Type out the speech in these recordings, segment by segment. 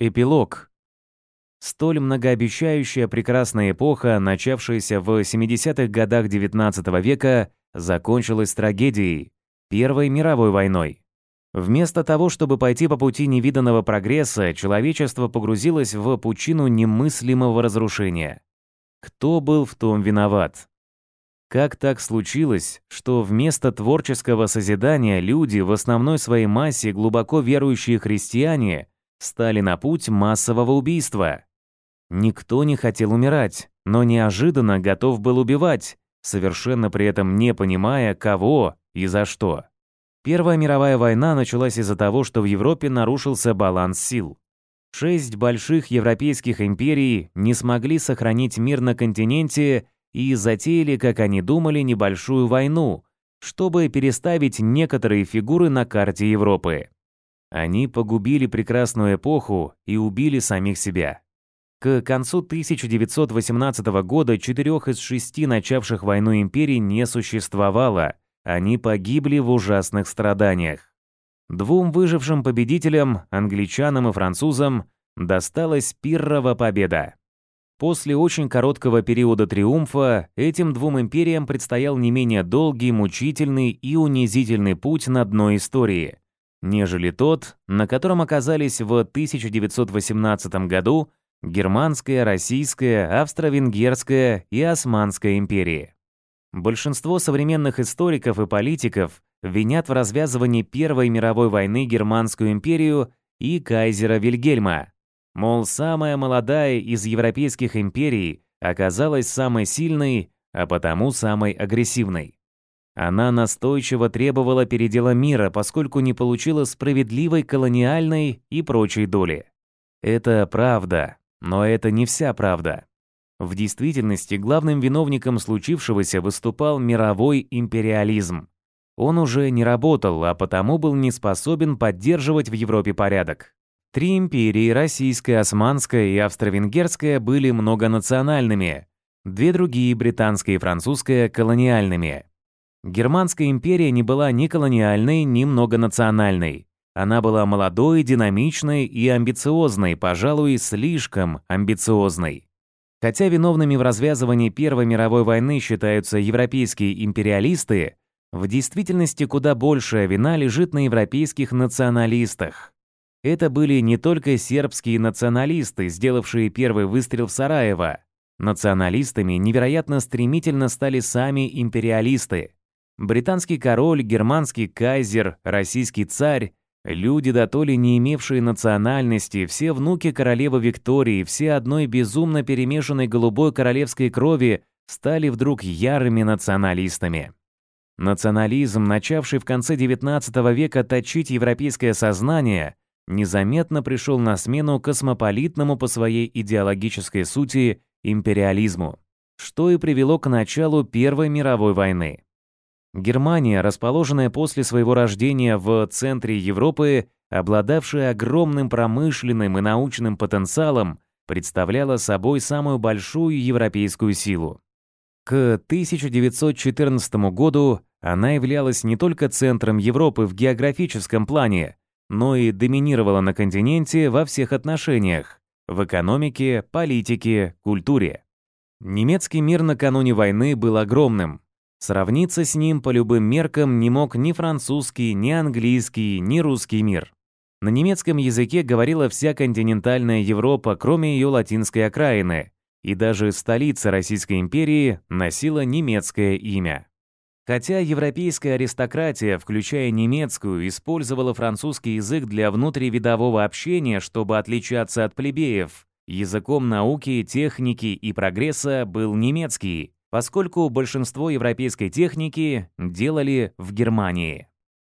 Эпилог. Столь многообещающая прекрасная эпоха, начавшаяся в 70-х годах XIX века, закончилась трагедией – Первой мировой войной. Вместо того, чтобы пойти по пути невиданного прогресса, человечество погрузилось в пучину немыслимого разрушения. Кто был в том виноват? Как так случилось, что вместо творческого созидания люди, в основной своей массе глубоко верующие христиане – стали на путь массового убийства. Никто не хотел умирать, но неожиданно готов был убивать, совершенно при этом не понимая, кого и за что. Первая мировая война началась из-за того, что в Европе нарушился баланс сил. Шесть больших европейских империй не смогли сохранить мир на континенте и затеяли, как они думали, небольшую войну, чтобы переставить некоторые фигуры на карте Европы. Они погубили прекрасную эпоху и убили самих себя. К концу 1918 года четырех из шести начавших войну империй не существовало, они погибли в ужасных страданиях. Двум выжившим победителям, англичанам и французам, досталась пиррова победа. После очень короткого периода триумфа этим двум империям предстоял не менее долгий, мучительный и унизительный путь на дно истории, нежели тот, на котором оказались в 1918 году Германская, Российская, Австро-Венгерская и Османская империи. Большинство современных историков и политиков винят в развязывании Первой мировой войны Германскую империю и кайзера Вильгельма. Мол, самая молодая из европейских империй оказалась самой сильной, а потому самой агрессивной. Она настойчиво требовала передела мира, поскольку не получила справедливой колониальной и прочей доли. Это правда, но это не вся правда. В действительности главным виновником случившегося выступал мировой империализм. Он уже не работал, а потому был не способен поддерживать в Европе порядок. Три империи, российская, османская и австро-венгерская, были многонациональными, две другие, британская и французская, колониальными. Германская империя не была ни колониальной, ни многонациональной. Она была молодой, динамичной и амбициозной, пожалуй, слишком амбициозной. Хотя виновными в развязывании Первой мировой войны считаются европейские империалисты, в действительности куда большая вина лежит на европейских националистах. Это были не только сербские националисты, сделавшие первый выстрел в Сараево. Националистами невероятно стремительно стали сами империалисты – британский король, германский кайзер, российский царь, люди до то ли не имевшие национальности, все внуки королевы Виктории, все одной безумно перемешанной голубой королевской крови стали вдруг ярыми националистами. Национализм, начавший в конце XIX века точить европейское сознание, незаметно пришел на смену космополитному по своей идеологической сути империализму, что и привело к началу Первой мировой войны. Германия, расположенная после своего рождения в центре Европы, обладавшая огромным промышленным и научным потенциалом, представляла собой самую большую европейскую силу. К 1914 году она являлась не только центром Европы в географическом плане, но и доминировала на континенте во всех отношениях – в экономике, политике, культуре. Немецкий мир накануне войны был огромным, Сравниться с ним по любым меркам не мог ни французский, ни английский, ни русский мир. На немецком языке говорила вся континентальная Европа, кроме ее латинской окраины, и даже столица Российской империи носила немецкое имя. Хотя европейская аристократия, включая немецкую, использовала французский язык для внутривидового общения, чтобы отличаться от плебеев, языком науки, техники и прогресса был немецкий, поскольку большинство европейской техники делали в Германии.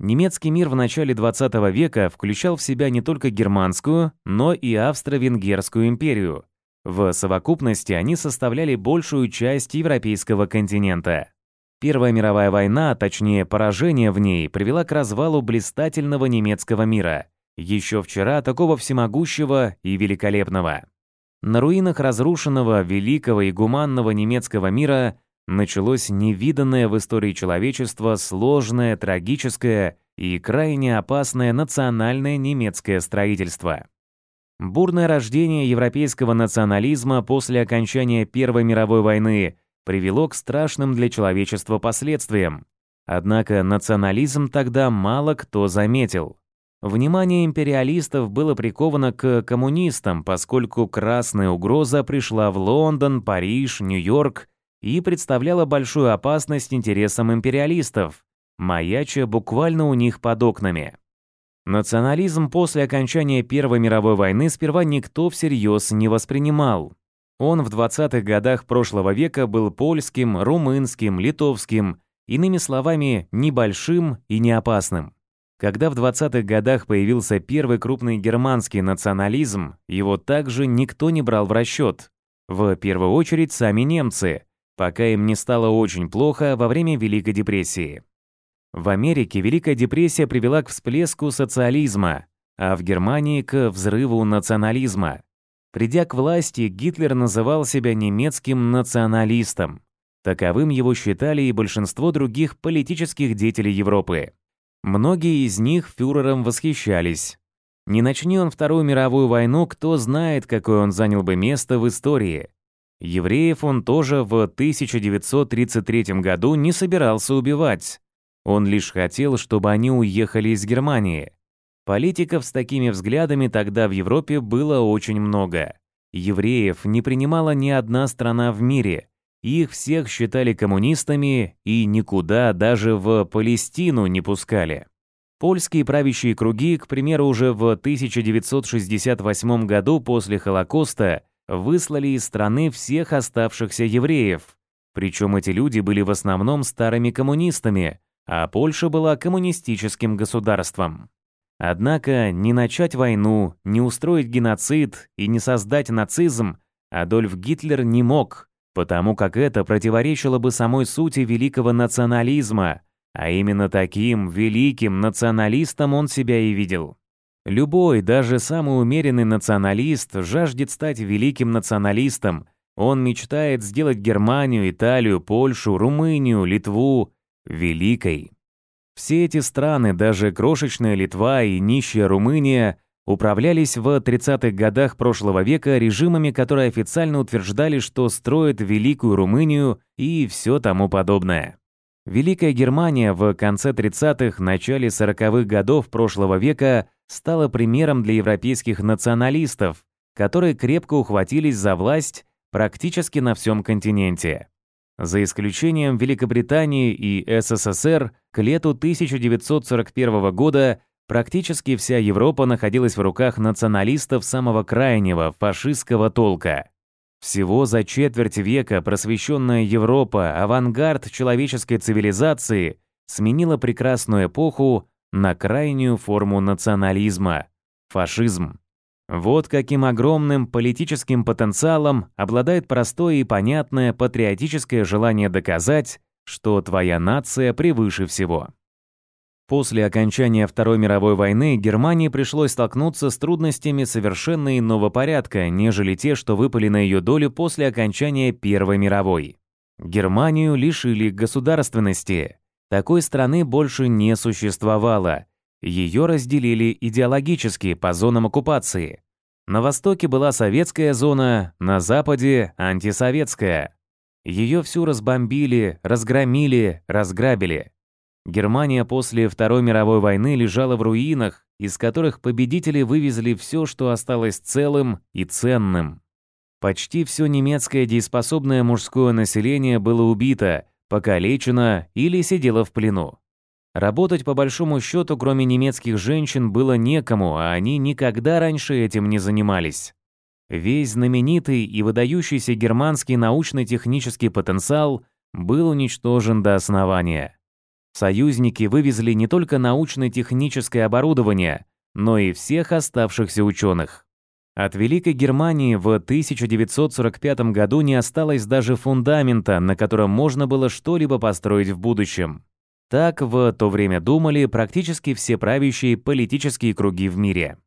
Немецкий мир в начале 20 века включал в себя не только германскую, но и австро-венгерскую империю. В совокупности они составляли большую часть европейского континента. Первая мировая война, а точнее поражение в ней, привела к развалу блистательного немецкого мира, еще вчера такого всемогущего и великолепного. На руинах разрушенного, великого и гуманного немецкого мира началось невиданное в истории человечества сложное, трагическое и крайне опасное национальное немецкое строительство. Бурное рождение европейского национализма после окончания Первой мировой войны привело к страшным для человечества последствиям. Однако национализм тогда мало кто заметил. Внимание империалистов было приковано к коммунистам, поскольку красная угроза пришла в Лондон, Париж, Нью-Йорк и представляла большую опасность интересам империалистов, маяча буквально у них под окнами. Национализм после окончания Первой мировой войны сперва никто всерьез не воспринимал. Он в 20-х годах прошлого века был польским, румынским, литовским, иными словами, небольшим и неопасным. Когда в 20-х годах появился первый крупный германский национализм, его также никто не брал в расчет. В первую очередь сами немцы, пока им не стало очень плохо во время Великой депрессии. В Америке Великая депрессия привела к всплеску социализма, а в Германии к взрыву национализма. Придя к власти, Гитлер называл себя немецким националистом. Таковым его считали и большинство других политических деятелей Европы. Многие из них фюрером восхищались. Не начни он Вторую мировую войну, кто знает, какое он занял бы место в истории. Евреев он тоже в 1933 году не собирался убивать. Он лишь хотел, чтобы они уехали из Германии. Политиков с такими взглядами тогда в Европе было очень много. Евреев не принимала ни одна страна в мире, их всех считали коммунистами и никуда даже в Палестину не пускали. Польские правящие круги, к примеру, уже в 1968 году после Холокоста выслали из страны всех оставшихся евреев. Причем эти люди были в основном старыми коммунистами, а Польша была коммунистическим государством. Однако не начать войну, не устроить геноцид и не создать нацизм Адольф Гитлер не мог – потому как это противоречило бы самой сути великого национализма, а именно таким великим националистом он себя и видел. Любой, даже самый умеренный националист жаждет стать великим националистом. Он мечтает сделать Германию, Италию, Польшу, Румынию, Литву великой. Все эти страны, даже крошечная Литва и нищая Румыния – управлялись в 30-х годах прошлого века режимами, которые официально утверждали, что строят Великую Румынию и все тому подобное. Великая Германия в конце 30-х, начале 40-х годов прошлого века стала примером для европейских националистов, которые крепко ухватились за власть практически на всем континенте. За исключением Великобритании и СССР, к лету 1941 года Практически вся Европа находилась в руках националистов самого крайнего фашистского толка. Всего за четверть века просвещенная Европа, авангард человеческой цивилизации, сменила прекрасную эпоху на крайнюю форму национализма – фашизм. Вот каким огромным политическим потенциалом обладает простое и понятное патриотическое желание доказать, что твоя нация превыше всего. После окончания Второй мировой войны Германии пришлось столкнуться с трудностями совершенно иного порядка, нежели те, что выпали на ее долю после окончания Первой мировой. Германию лишили государственности. Такой страны больше не существовало. Ее разделили идеологически по зонам оккупации. На востоке была советская зона, на западе – антисоветская. Ее всю разбомбили, разгромили, разграбили. Германия после Второй мировой войны лежала в руинах, из которых победители вывезли все, что осталось целым и ценным. Почти все немецкое дееспособное мужское население было убито, покалечено или сидело в плену. Работать по большому счету, кроме немецких женщин, было некому, а они никогда раньше этим не занимались. Весь знаменитый и выдающийся германский научно-технический потенциал был уничтожен до основания союзники вывезли не только научно-техническое оборудование, но и всех оставшихся ученых. От Великой Германии в 1945 году не осталось даже фундамента, на котором можно было что-либо построить в будущем. Так в то время думали практически все правящие политические круги в мире.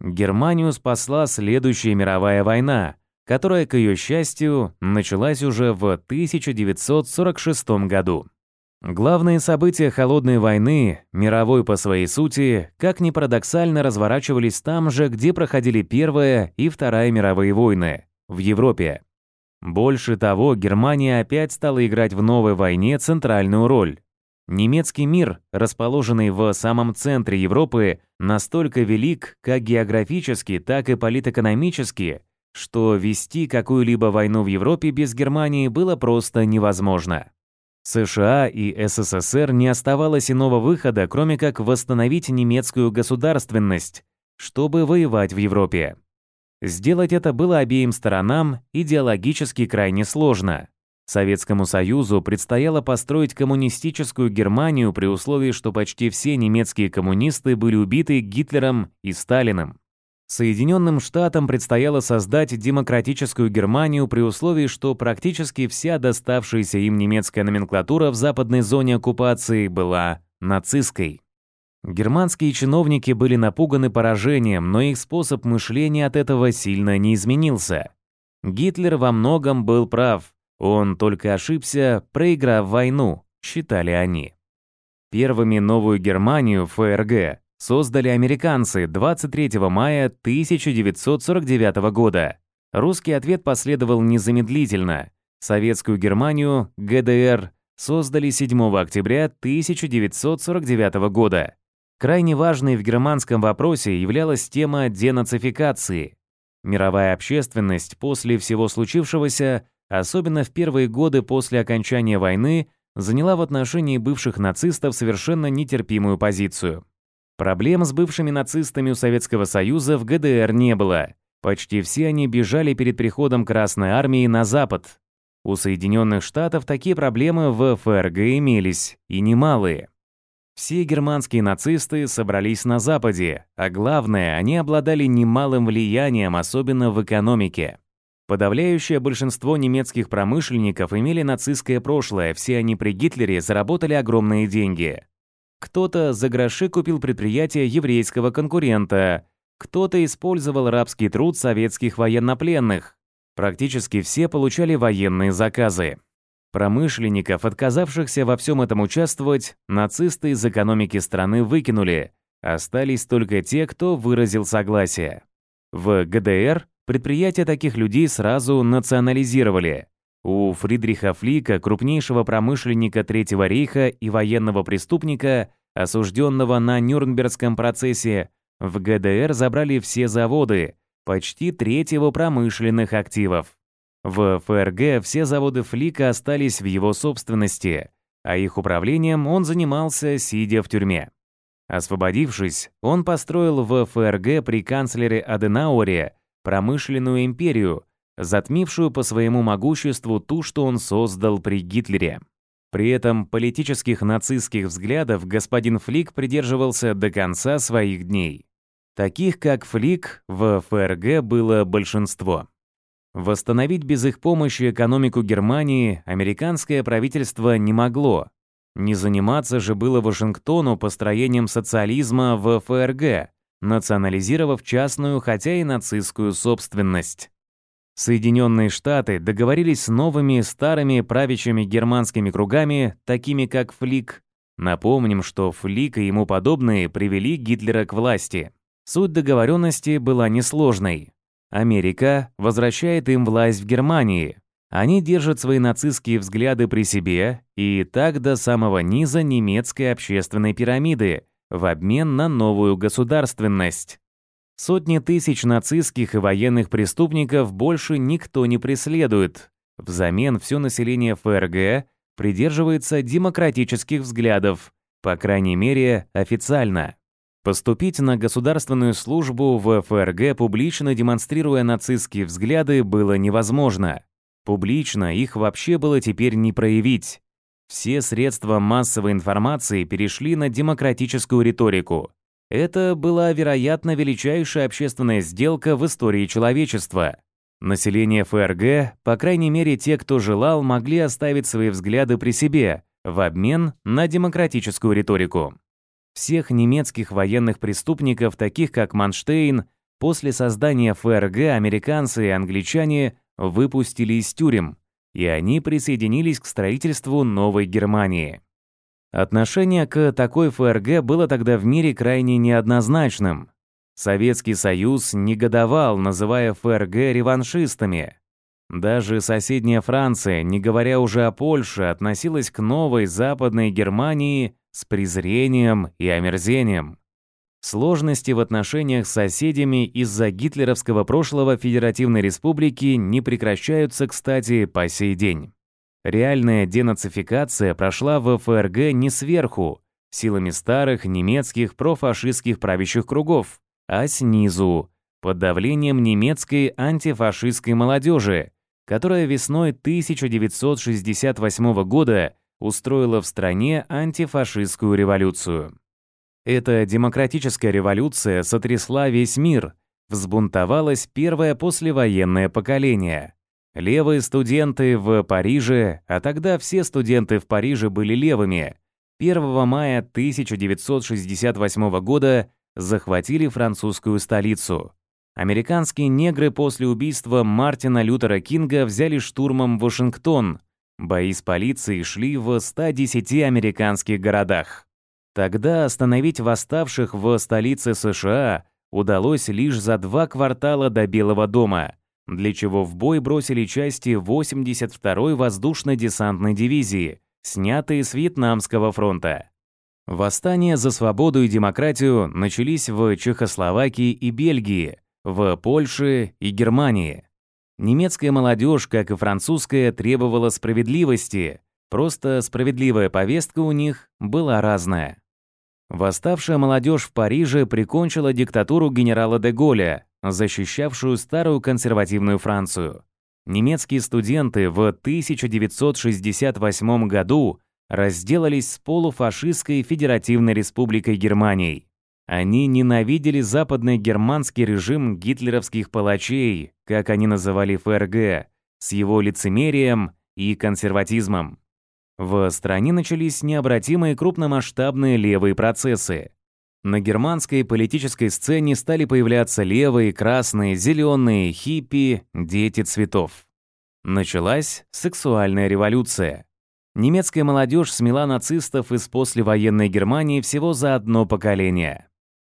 Германию спасла следующая мировая война, которая, к ее счастью, началась уже в 1946 году. Главные события Холодной войны, мировой по своей сути, как ни парадоксально разворачивались там же, где проходили Первая и Вторая мировые войны, в Европе. Больше того, Германия опять стала играть в новой войне центральную роль. Немецкий мир, расположенный в самом центре Европы, настолько велик как географически, так и политэкономически, что вести какую-либо войну в Европе без Германии было просто невозможно. США и СССР не оставалось иного выхода, кроме как восстановить немецкую государственность, чтобы воевать в Европе. Сделать это было обеим сторонам идеологически крайне сложно. Советскому Союзу предстояло построить коммунистическую Германию при условии, что почти все немецкие коммунисты были убиты Гитлером и Сталиным. Соединенным Штатам предстояло создать демократическую Германию при условии, что практически вся доставшаяся им немецкая номенклатура в западной зоне оккупации была нацистской. Германские чиновники были напуганы поражением, но их способ мышления от этого сильно не изменился. Гитлер во многом был прав. Он только ошибся, проиграв войну, считали они. Первыми новую Германию, ФРГ, создали американцы 23 мая 1949 года. Русский ответ последовал незамедлительно. Советскую Германию, ГДР, создали 7 октября 1949 года. Крайне важной в германском вопросе являлась тема денацификации. Мировая общественность после всего случившегося, особенно в первые годы после окончания войны, заняла в отношении бывших нацистов совершенно нетерпимую позицию. Проблем с бывшими нацистами у Советского Союза в ГДР не было. Почти все они бежали перед приходом Красной Армии на Запад. У Соединенных Штатов такие проблемы в ФРГ имелись, и немалые. Все германские нацисты собрались на Западе, а главное, они обладали немалым влиянием, особенно в экономике. Подавляющее большинство немецких промышленников имели нацистское прошлое, все они при Гитлере заработали огромные деньги. Кто-то за гроши купил предприятие еврейского конкурента, кто-то использовал рабский труд советских военнопленных. Практически все получали военные заказы. Промышленников, отказавшихся во всем этом участвовать, нацисты из экономики страны выкинули. Остались только те, кто выразил согласие. В ГДР предприятия таких людей сразу национализировали. У Фридриха Флика, крупнейшего промышленника Третьего рейха и военного преступника, осужденного на Нюрнбергском процессе, в ГДР забрали все заводы, почти треть его промышленных активов. В ФРГ все заводы Флика остались в его собственности, а их управлением он занимался, сидя в тюрьме. Освободившись, он построил в ФРГ при канцлере Аденауэре промышленную империю – затмившую по своему могуществу ту, что он создал при Гитлере. При этом политических нацистских взглядов господин Флик придерживался до конца своих дней. Таких, как Флик, в ФРГ было большинство. Восстановить без их помощи экономику Германии американское правительство не могло. Не заниматься же было Вашингтону построением социализма в ФРГ, национализировав частную, хотя и нацистскую собственность. Соединенные Штаты договорились с новыми старыми правящими германскими кругами, такими как Флик. Напомним, что Флик и ему подобные привели Гитлера к власти. Суть договоренности была несложной. Америка возвращает им власть в Германии. Они держат свои нацистские взгляды при себе и так до самого низа немецкой общественной пирамиды в обмен на новую государственность. Сотни тысяч нацистских и военных преступников больше никто не преследует. Взамен все население ФРГ придерживается демократических взглядов, по крайней мере, официально. Поступить на государственную службу в ФРГ, публично демонстрируя нацистские взгляды, было невозможно. Публично их вообще было теперь не проявить. Все средства массовой информации перешли на демократическую риторику. Это была, вероятно, величайшая общественная сделка в истории человечества. Население ФРГ, по крайней мере те, кто желал, могли оставить свои взгляды при себе в обмен на демократическую риторику. Всех немецких военных преступников, таких как Манштейн, после создания ФРГ американцы и англичане выпустили из тюрем, и они присоединились к строительству новой Германии. Отношение к такой ФРГ было тогда в мире крайне неоднозначным. Советский Союз негодовал, называя ФРГ реваншистами. Даже соседняя Франция, не говоря уже о Польше, относилась к новой Западной Германии с презрением и омерзением. Сложности в отношениях с соседями из-за гитлеровского прошлого Федеративной Республики не прекращаются, кстати, по сей день. Реальная денацификация прошла в ФРГ не сверху, силами старых немецких профашистских правящих кругов, а снизу, под давлением немецкой антифашистской молодежи, которая весной 1968 года устроила в стране антифашистскую революцию. Эта демократическая революция сотрясла весь мир, взбунтовалось первое послевоенное поколение. Левые студенты в Париже, а тогда все студенты в Париже были левыми, 1 мая 1968 года захватили французскую столицу. Американские негры после убийства Мартина Лютера Кинга взяли штурмом Вашингтон. Бои с полицией шли в 110 американских городах. Тогда остановить восставших в столице США удалось лишь за два квартала до Белого дома для чего в бой бросили части 82-й воздушно-десантной дивизии, снятые с Вьетнамского фронта. Восстания за свободу и демократию начались в Чехословакии и Бельгии, в Польше и Германии. Немецкая молодежь, как и французская, требовала справедливости, просто справедливая повестка у них была разная. Восставшая молодежь в Париже прикончила диктатуру генерала де Голля, защищавшую старую консервативную Францию. Немецкие студенты в 1968 году разделались с полуфашистской Федеративной Республикой Германии. Они ненавидели западный германский режим гитлеровских палачей, как они называли ФРГ, с его лицемерием и консерватизмом. В стране начались необратимые крупномасштабные левые процессы. На германской политической сцене стали появляться левые, красные, зеленые, хиппи, дети цветов. Началась сексуальная революция. Немецкая молодежь смела нацистов из послевоенной Германии всего за одно поколение.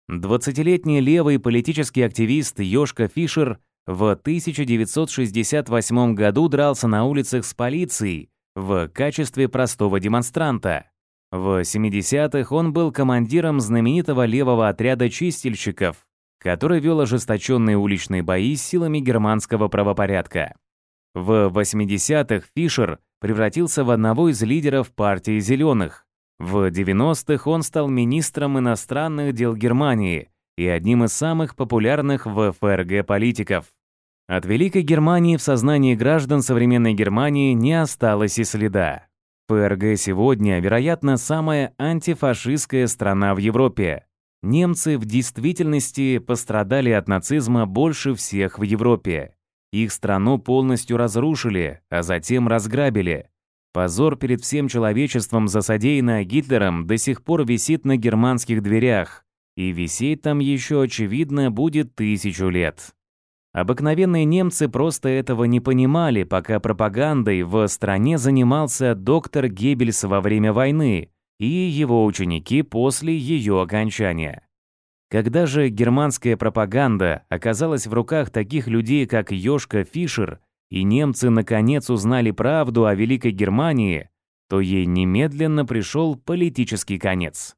20-летний левый политический активист Йошка Фишер в 1968 году дрался на улицах с полицией в качестве простого демонстранта. В 70-х он был командиром знаменитого левого отряда чистильщиков, который вел ожесточенные уличные бои с силами германского правопорядка. В 80-х Фишер превратился в одного из лидеров партии «Зеленых». В 90-х он стал министром иностранных дел Германии и одним из самых популярных в ФРГ политиков. От Великой Германии в сознании граждан современной Германии не осталось и следа. ФРГ сегодня, вероятно, самая антифашистская страна в Европе. Немцы в действительности пострадали от нацизма больше всех в Европе. Их страну полностью разрушили, а затем разграбили. Позор перед всем человечеством за содеянное Гитлером до сих пор висит на германских дверях. И висеть там еще, очевидно, будет тысячу лет. Обыкновенные немцы просто этого не понимали, пока пропагандой в стране занимался доктор Геббельс во время войны и его ученики после ее окончания. Когда же германская пропаганда оказалась в руках таких людей, как Йошка Фишер, и немцы наконец узнали правду о Великой Германии, то ей немедленно пришел политический конец.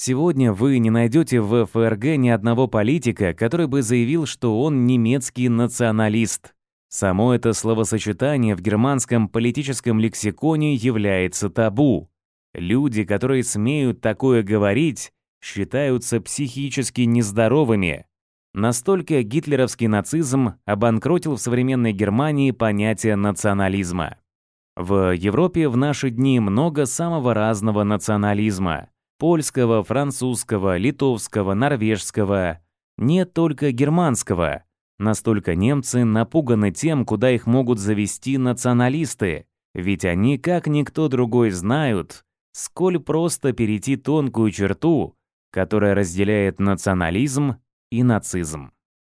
Сегодня вы не найдете в ФРГ ни одного политика, который бы заявил, что он немецкий националист. Само это словосочетание в германском политическом лексиконе является табу. Люди, которые смеют такое говорить, считаются психически нездоровыми. Настолько гитлеровский нацизм обанкротил в современной Германии понятие национализма. В Европе в наши дни много самого разного национализма польского, французского, литовского, норвежского, нет только германского. Настолько немцы напуганы тем, куда их могут завести националисты, ведь они, как никто другой, знают, сколь просто перейти тонкую черту, которая разделяет национализм и нацизм.